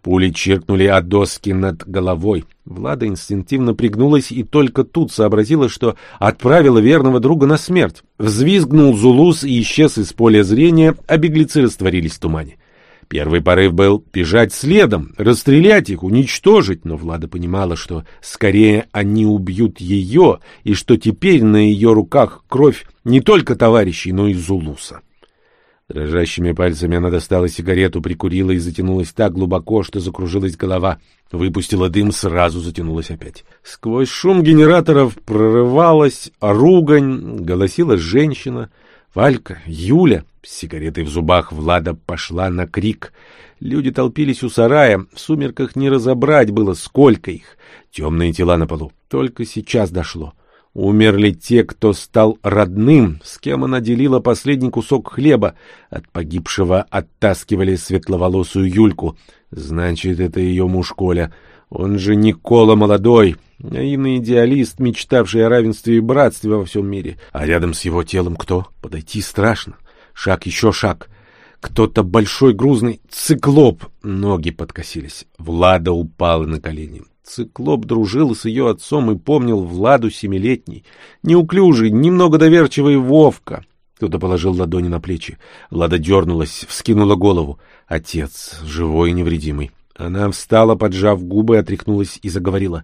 Пули чиркнули от доски над головой. Влада инстинктивно пригнулась и только тут сообразила, что отправила верного друга на смерть. Взвизгнул Зулус и исчез из поля зрения, а беглецы растворились в тумане. Первый порыв был бежать следом, расстрелять их, уничтожить, но Влада понимала, что скорее они убьют ее, и что теперь на ее руках кровь не только товарищей, но и Зулуса. Дрожащими пальцами она достала сигарету, прикурила и затянулась так глубоко, что закружилась голова. Выпустила дым, сразу затянулась опять. Сквозь шум генераторов прорывалась ругань, голосила женщина. Валька, Юля, с сигаретой в зубах Влада пошла на крик. Люди толпились у сарая, в сумерках не разобрать было, сколько их. Темные тела на полу. Только сейчас дошло. Умерли те, кто стал родным, с кем она делила последний кусок хлеба. От погибшего оттаскивали светловолосую Юльку. Значит, это ее муж Коля. Он же Никола молодой, наивный идеалист, мечтавший о равенстве и братстве во всем мире. А рядом с его телом кто? Подойти страшно. Шаг, еще шаг. Кто-то большой, грузный, циклоп. Ноги подкосились. Влада упала на колени. Циклоп дружил с ее отцом и помнил Владу семилетней. Неуклюжий, немного доверчивый Вовка. Кто-то положил ладони на плечи. Влада дернулась, вскинула голову. Отец, живой и невредимый. Она встала, поджав губы, отряхнулась и заговорила.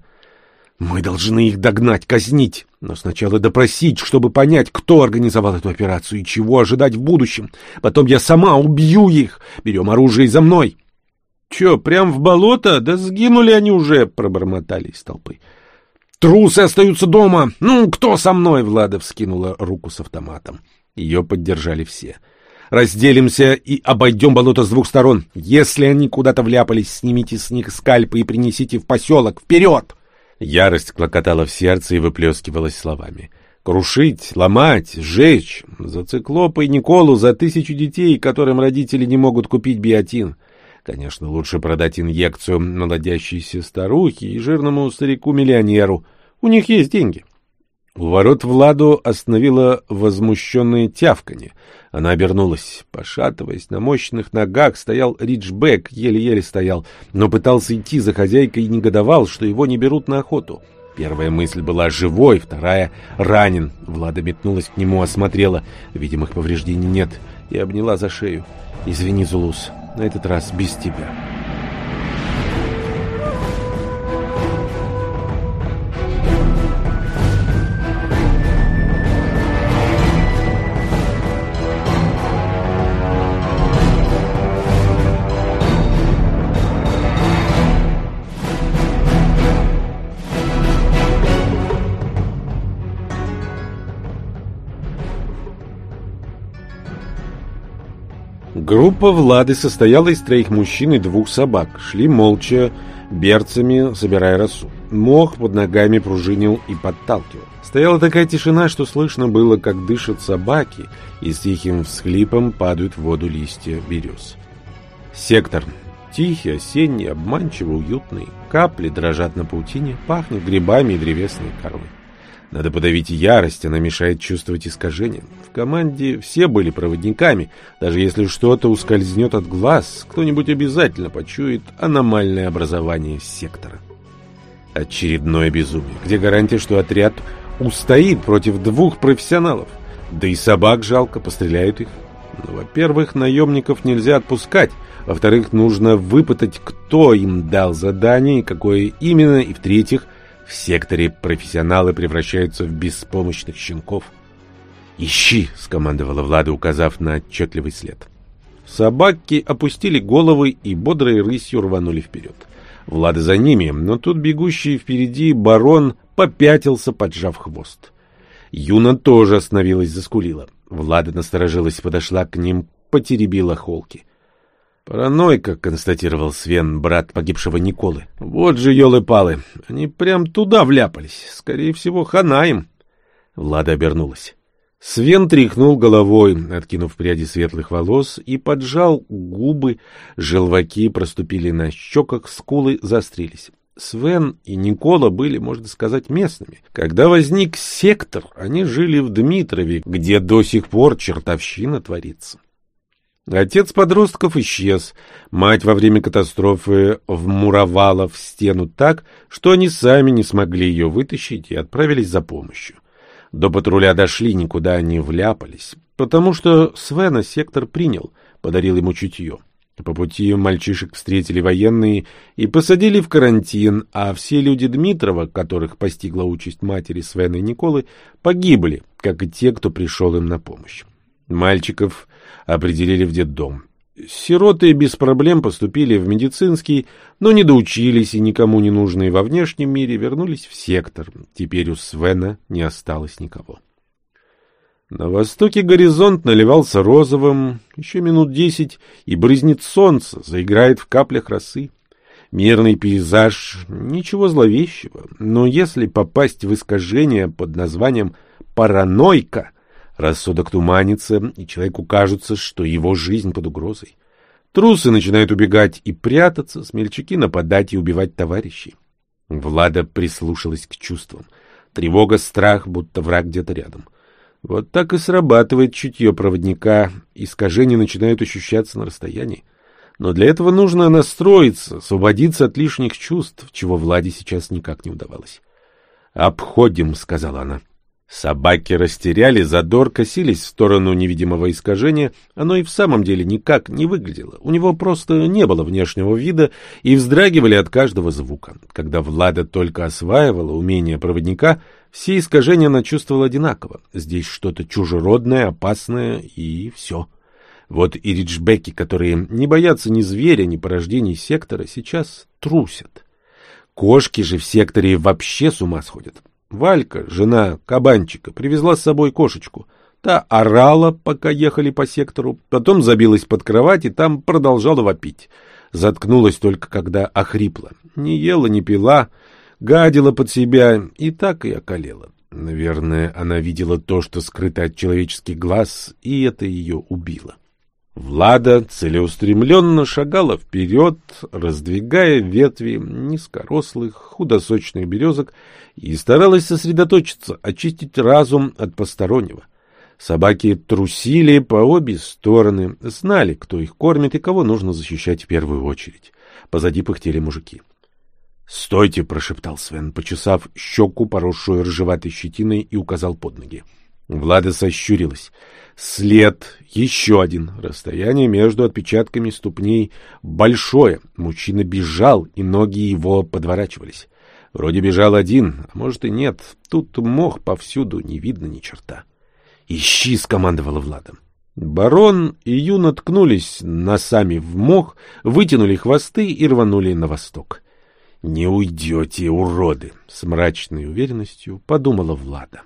«Мы должны их догнать, казнить, но сначала допросить, чтобы понять, кто организовал эту операцию и чего ожидать в будущем. Потом я сама убью их. Берем оружие за мной». «Че, прям в болото? Да сгинули они уже!» — пробормотали из толпы. «Трусы остаются дома! Ну, кто со мной?» — Влада вскинула руку с автоматом. Ее поддержали все. «Разделимся и обойдем болото с двух сторон. Если они куда-то вляпались, снимите с них скальпы и принесите в поселок. Вперед!» Ярость клокотала в сердце и выплескивалась словами. Крушить, ломать, сжечь. За циклопа и Николу, за тысячу детей, которым родители не могут купить биотин. Конечно, лучше продать инъекцию молодящейся старухе и жирному старику-миллионеру. У них есть деньги. У ворот Владу остановило возмущенное тявканье. Она обернулась. Пошатываясь, на мощных ногах стоял Риджбек, еле-еле стоял, но пытался идти за хозяйкой и негодовал, что его не берут на охоту. Первая мысль была живой, вторая — ранен. Влада метнулась к нему, осмотрела. Видимых повреждений нет. И обняла за шею. «Извини, Зулус, на этот раз без тебя. Группа Влады состояла из троих мужчин и двух собак. Шли молча, берцами, собирая росу. Мох под ногами пружинил и подталкивал. Стояла такая тишина, что слышно было, как дышат собаки, и с тихим всхлипом падают в воду листья берез. Сектор. Тихий, осенний, обманчиво уютный. Капли дрожат на паутине, пахнет грибами и древесной корой. Надо подавить ярость, она мешает чувствовать искажения. В команде все были проводниками. Даже если что-то ускользнет от глаз, кто-нибудь обязательно почует аномальное образование сектора. Очередное безумие. Где гарантия, что отряд устоит против двух профессионалов? Да и собак жалко, постреляют их. Ну, во-первых, наемников нельзя отпускать. Во-вторых, нужно выпытать, кто им дал задание и какое именно. И в-третьих, в секторе профессионалы превращаются в беспомощных щенков. «Ищи!» — скомандовала Влада, указав на отчетливый след. Собаки опустили головы и бодрой рысью рванули вперед. Влада за ними, но тут бегущий впереди барон попятился, поджав хвост. Юна тоже остановилась, заскулила. Влада насторожилась, подошла к ним, потеребила холки. «Паранойка», — констатировал Свен, брат погибшего Николы. «Вот же елы-палы, они прям туда вляпались. Скорее всего, хана им». Влада обернулась. Свен тряхнул головой, откинув пряди светлых волос, и поджал губы, желваки проступили на щеках, скулы заострились. Свен и Никола были, можно сказать, местными. Когда возник сектор, они жили в Дмитрове, где до сих пор чертовщина творится. Отец подростков исчез. Мать во время катастрофы вмуровала в стену так, что они сами не смогли ее вытащить и отправились за помощью. До патруля дошли, никуда не вляпались, потому что Свена сектор принял, подарил ему чутье. По пути мальчишек встретили военные и посадили в карантин, а все люди Дмитрова, которых постигла участь матери Свена и Николы, погибли, как и те, кто пришел им на помощь. Мальчиков определили в детдом. Сироты без проблем поступили в медицинский, но не доучились и никому не нужные во внешнем мире вернулись в сектор. Теперь у Свена не осталось никого. На востоке горизонт наливался розовым, еще минут десять, и брызнет солнце, заиграет в каплях росы. Мирный пейзаж, ничего зловещего, но если попасть в искажение под названием «паранойка», Рассудок туманится, и человеку кажется, что его жизнь под угрозой. Трусы начинают убегать и прятаться, смельчаки нападать и убивать товарищей. Влада прислушалась к чувствам. Тревога, страх, будто враг где-то рядом. Вот так и срабатывает чутье проводника, искажения начинают ощущаться на расстоянии. Но для этого нужно настроиться, освободиться от лишних чувств, чего Владе сейчас никак не удавалось. «Обходим», — сказала она. Собаки растеряли задор, косились в сторону невидимого искажения. Оно и в самом деле никак не выглядело. У него просто не было внешнего вида и вздрагивали от каждого звука. Когда Влада только осваивала умение проводника, все искажения она чувствовала одинаково. Здесь что-то чужеродное, опасное и все. Вот и риджбеки, которые не боятся ни зверя, ни порождений сектора, сейчас трусят. Кошки же в секторе вообще с ума сходят. Валька, жена кабанчика, привезла с собой кошечку. Та орала, пока ехали по сектору, потом забилась под кровать и там продолжала вопить. Заткнулась только, когда охрипла. Не ела, не пила, гадила под себя и так и околела. Наверное, она видела то, что скрыто от человеческих глаз, и это ее убило. Влада целеустремленно шагала вперед, раздвигая ветви низкорослых, худосочных березок и старалась сосредоточиться, очистить разум от постороннего. Собаки трусили по обе стороны, знали, кто их кормит и кого нужно защищать в первую очередь. Позади пыхтели мужики. «Стойте!» — прошептал Свен, почесав щеку, поросшую ржеватой щетиной, и указал под ноги. Влада сощурилась. След, еще один. Расстояние между отпечатками ступней большое. Мужчина бежал, и ноги его подворачивались. Вроде бежал один, а может и нет. Тут мох повсюду, не видно ни черта. «Ищи!» — скомандовала Владом. Барон и Юна ткнулись носами в мох, вытянули хвосты и рванули на восток. «Не уйдете, уроды!» — с мрачной уверенностью подумала Влада.